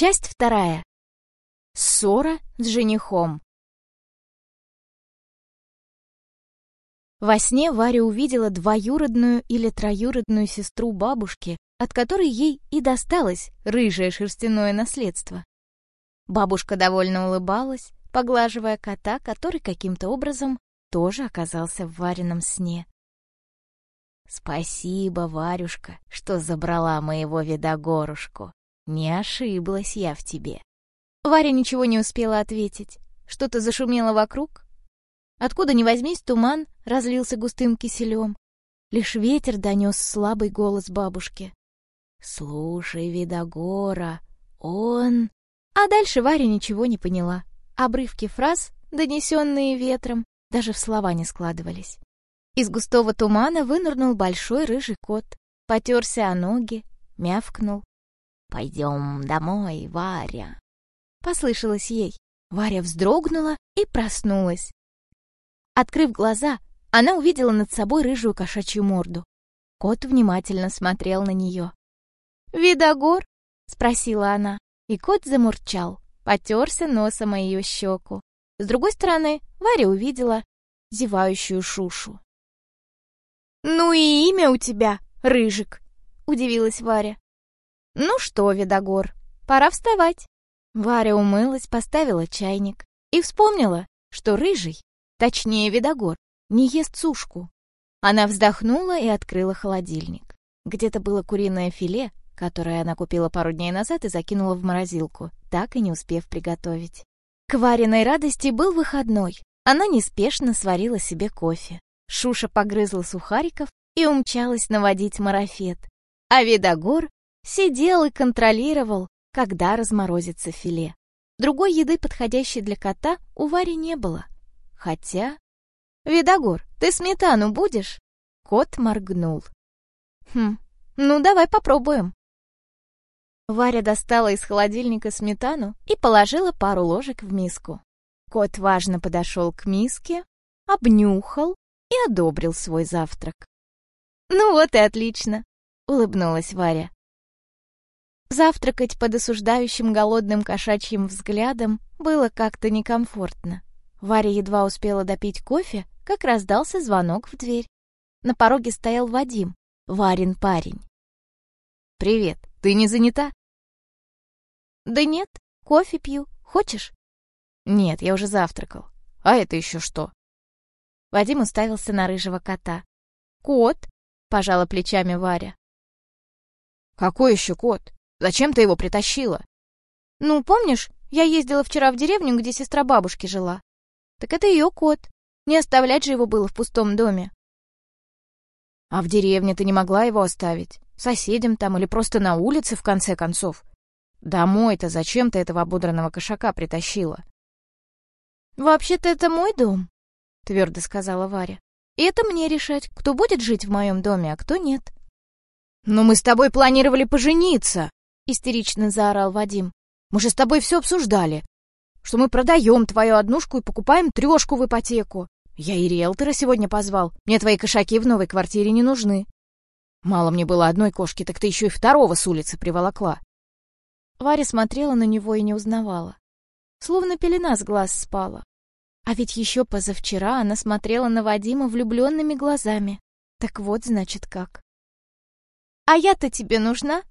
Часть вторая. Ссора с женихом. Во сне Варя увидела двоюродную или троюродную сестру бабушки, от которой ей и досталось рыжее шерстяное наследство. Бабушка довольно улыбалась, поглаживая кота, который каким-то образом тоже оказался в Варином сне. «Спасибо, Варюшка, что забрала моего видогорушку. Не ошиблась я в тебе». Варя ничего не успела ответить. Что-то зашумело вокруг. Откуда ни возьмись, туман разлился густым киселем. Лишь ветер донес слабый голос бабушки. «Слушай, Видогора, он...» А дальше Варя ничего не поняла. Обрывки фраз, донесенные ветром, даже в слова не складывались. Из густого тумана вынырнул большой рыжий кот, потерся о ноги, мявкнул. «Пойдем домой, Варя!» Послышалось ей. Варя вздрогнула и проснулась. Открыв глаза, она увидела над собой рыжую кошачью морду. Кот внимательно смотрел на нее. «Видогор?» — спросила она, и кот замурчал, потерся носом о ее щеку. С другой стороны, Варя увидела зевающую Шушу. «Ну и имя у тебя, Рыжик!» — удивилась Варя. «Ну что, Видогор, пора вставать!» Варя умылась, поставила чайник и вспомнила, что Рыжий, точнее Видогор, не ест сушку. Она вздохнула и открыла холодильник. Где-то было куриное филе, которое она купила пару дней назад и закинула в морозилку, так и не успев приготовить. К Вариной радости был выходной. Она неспешно сварила себе кофе. Шуша погрызла сухариков и умчалась наводить марафет. А Видогор сидел и контролировал, когда разморозится филе. Другой еды, подходящей для кота, у Вари не было. Хотя... «Видогор, ты сметану будешь?» Кот моргнул. «Хм, ну давай попробуем». Варя достала из холодильника сметану и положила пару ложек в миску. Кот важно подошел к миске, обнюхал и одобрил свой завтрак. «Ну вот и отлично!» — улыбнулась Варя. Завтракать под осуждающим голодным кошачьим взглядом было как-то некомфортно. Варя едва успела допить кофе, как раздался звонок в дверь. На пороге стоял Вадим, Варин парень. «Привет, ты не занята?» «Да нет, кофе пью. Хочешь?» «Нет, я уже завтракал. А это еще что?» Вадим уставился на рыжего кота. «Кот?» — пожала плечами Варя. «Какой еще кот? Зачем ты его притащила?» «Ну, помнишь, я ездила вчера в деревню, где сестра бабушки жила? Так это ее кот. Не оставлять же его было в пустом доме». «А в деревне ты не могла его оставить? Соседям там или просто на улице, в конце концов? Домой-то зачем ты этого ободранного кошака притащила?» «Вообще-то это мой дом», твердо сказала Варя. И это мне решать, кто будет жить в моем доме, а кто нет. «Но мы с тобой планировали пожениться!» — истерично заорал Вадим. «Мы же с тобой все обсуждали, что мы продаем твою однушку и покупаем трешку в ипотеку. Я и риэлтора сегодня позвал. Мне твои кошаки в новой квартире не нужны. Мало мне было одной кошки, так ты еще и второго с улицы приволокла». Варя смотрела на него и не узнавала. Словно пелена с глаз спала. А ведь еще позавчера она смотрела на Вадима влюбленными глазами. Так вот, значит, как. «А я-то тебе нужна?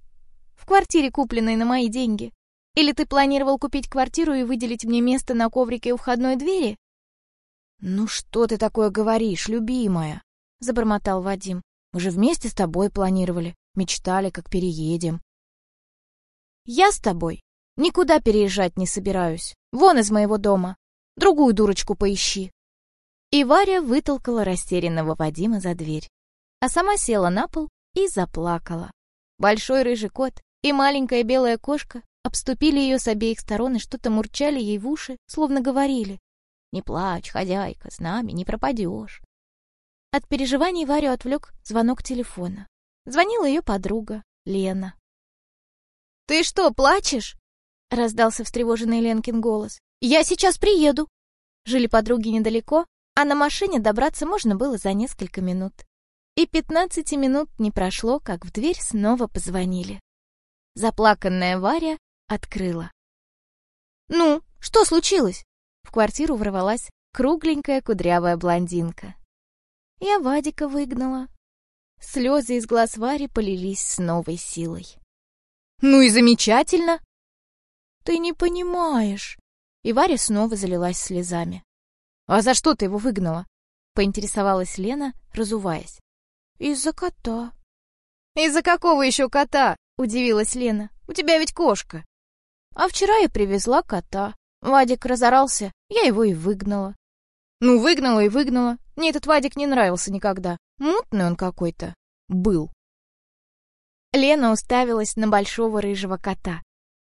В квартире, купленной на мои деньги? Или ты планировал купить квартиру и выделить мне место на коврике у входной двери?» «Ну что ты такое говоришь, любимая?» — забормотал Вадим. «Мы же вместе с тобой планировали, мечтали, как переедем». «Я с тобой никуда переезжать не собираюсь. Вон из моего дома. Другую дурочку поищи». И Варя вытолкала растерянного Вадима за дверь, а сама села на пол и заплакала. Большой рыжий кот и маленькая белая кошка обступили ее с обеих сторон и что-то мурчали ей в уши, словно говорили «Не плачь, хозяйка, с нами не пропадешь». От переживаний Варю отвлек звонок телефона. Звонила ее подруга, Лена. «Ты что, плачешь?» — раздался встревоженный Ленкин голос. «Я сейчас приеду!» Жили подруги недалеко, а на машине добраться можно было за несколько минут. И пятнадцати минут не прошло, как в дверь снова позвонили. Заплаканная Варя открыла. «Ну, что случилось?» В квартиру ворвалась кругленькая кудрявая блондинка. Я Вадика выгнала. Слезы из глаз Вари полились с новой силой. «Ну и замечательно!» «Ты не понимаешь!» И Варя снова залилась слезами. «А за что ты его выгнала?» Поинтересовалась Лена, разуваясь. «Из-за кота». «Из-за какого еще кота?» Удивилась Лена. «У тебя ведь кошка». «А вчера я привезла кота. Вадик разорался, я его и выгнала. Ну, выгнала и выгнала. Мне этот Вадик не нравился никогда. Мутный он какой-то. Был. Лена уставилась на большого рыжего кота.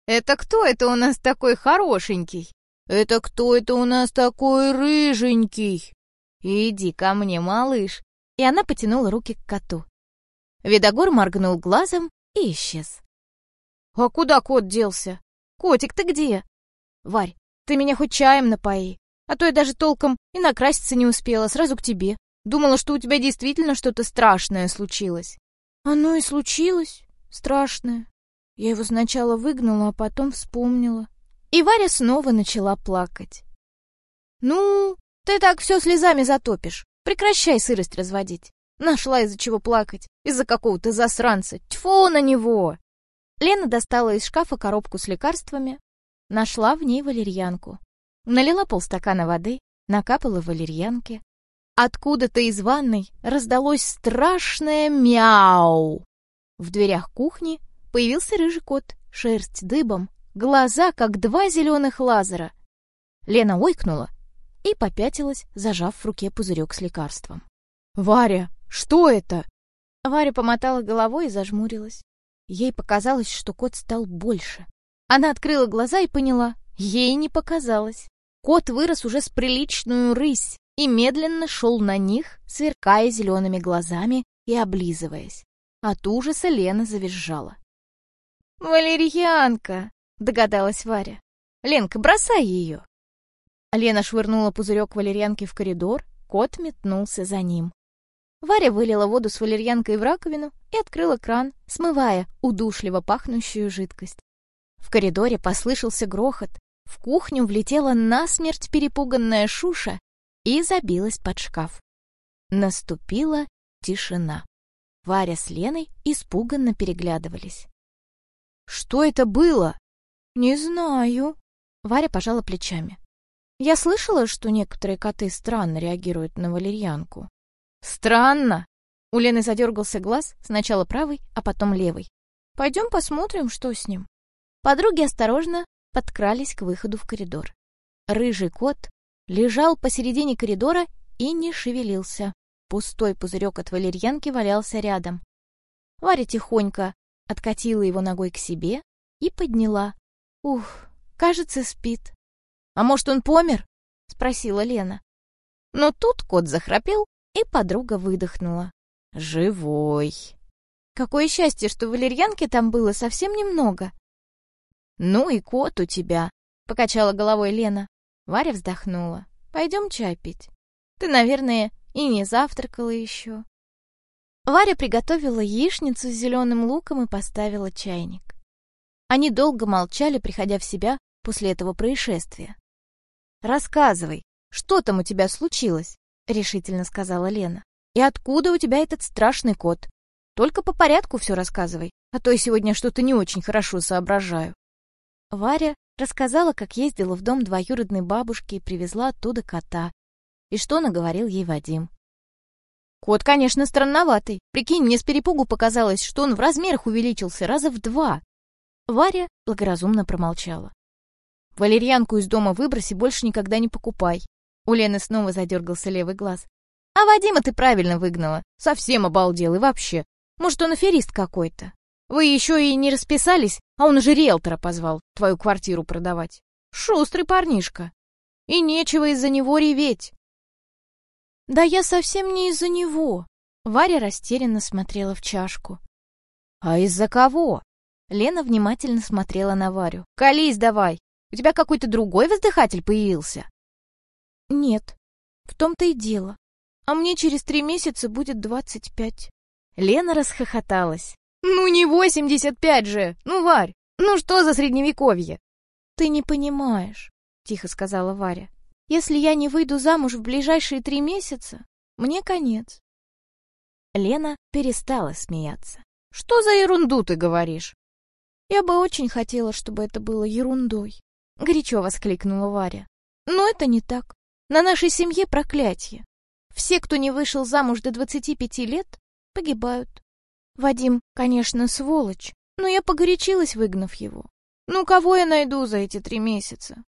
«Это кто это у нас такой хорошенький?» «Это кто это у нас такой рыженький?» «Иди ко мне, малыш!» И она потянула руки к коту. Видогор моргнул глазом и исчез. «А куда кот делся? Котик, ты где?» «Варь, ты меня хоть чаем напои!» А то я даже толком и накраситься не успела, сразу к тебе. Думала, что у тебя действительно что-то страшное случилось. Оно и случилось. Страшное. Я его сначала выгнала, а потом вспомнила. И Варя снова начала плакать. «Ну, ты так все слезами затопишь. Прекращай сырость разводить. Нашла из-за чего плакать. Из-за какого-то засранца. Тьфу на него!» Лена достала из шкафа коробку с лекарствами. Нашла в ней валерьянку. Налила полстакана воды, накапала валерьянки. Откуда-то из ванной раздалось страшное мяу. В дверях кухни появился рыжий кот, шерсть дыбом, глаза, как два зеленых лазера. Лена ойкнула и попятилась, зажав в руке пузырек с лекарством. «Варя, что это?» Варя помотала головой и зажмурилась. Ей показалось, что кот стал больше. Она открыла глаза и поняла, ей не показалось. Кот вырос уже с приличную рысь и медленно шел на них, сверкая зелеными глазами и облизываясь. От ужаса Лена завизжала. «Валерьянка!» — догадалась Варя. «Ленка, бросай ее!» Лена швырнула пузырек валерьянки в коридор, кот метнулся за ним. Варя вылила воду с валерьянкой в раковину и открыла кран, смывая удушливо пахнущую жидкость. В коридоре послышался грохот, в кухню влетела насмерть перепуганная Шуша и забилась под шкаф. Наступила тишина. Варя с Леной испуганно переглядывались. «Что это было?» «Не знаю». Варя пожала плечами. «Я слышала, что некоторые коты странно реагируют на валерьянку». «Странно?» У Лены задергался глаз, сначала правый, а потом левый. «Пойдем посмотрим, что с ним». Подруги осторожно подкрались к выходу в коридор. Рыжий кот лежал посередине коридора и не шевелился. Пустой пузырек от валерьянки валялся рядом. Варя тихонько откатила его ногой к себе и подняла. Ух, кажется, спит. «А может, он помер?» — спросила Лена. Но тут кот захрапел, и подруга выдохнула. «Живой!» Какое счастье, что валерьянки там было совсем немного. «Ну и кот у тебя», — покачала головой Лена. Варя вздохнула. «Пойдем чай пить. Ты, наверное, и не завтракала еще». Варя приготовила яичницу с зеленым луком и поставила чайник. Они долго молчали, приходя в себя после этого происшествия. «Рассказывай, что там у тебя случилось?» — решительно сказала Лена. «И откуда у тебя этот страшный кот? Только по порядку все рассказывай, а то я сегодня что-то не очень хорошо соображаю». Варя рассказала, как ездила в дом двоюродной бабушки и привезла оттуда кота, и что наговорил ей Вадим. Кот, конечно, странноватый. Прикинь, мне с перепугу показалось, что он в размерах увеличился раза в два. Варя благоразумно промолчала. Валерьянку из дома выброси, больше никогда не покупай. У Лены снова задергался левый глаз. А Вадима ты правильно выгнала. Совсем обалдел и вообще. Может, он аферист какой-то. Вы еще и не расписались, а он уже риэлтора позвал твою квартиру продавать. Шустрый парнишка. И нечего из-за него реветь. Да я совсем не из-за него. Варя растерянно смотрела в чашку. А из-за кого? Лена внимательно смотрела на Варю. Колись давай. У тебя какой-то другой воздыхатель появился? Нет. В том-то и дело. А мне через три месяца будет двадцать пять. Лена расхохоталась. «Ну не 85 же! Ну, Варь, Ну что за средневековье? Ты не понимаешь, тихо сказала Варя. Если я не выйду замуж в ближайшие три месяца, мне конец. Лена перестала смеяться. Что за ерунду ты говоришь? Я бы очень хотела, чтобы это было ерундой, горячо воскликнула Варя. Но это не так. На нашей семье проклятие. Все, кто не вышел замуж до 25 лет, погибают. Вадим, конечно, сволочь, но я погорячилась, выгнав его. Ну, кого я найду за эти три месяца?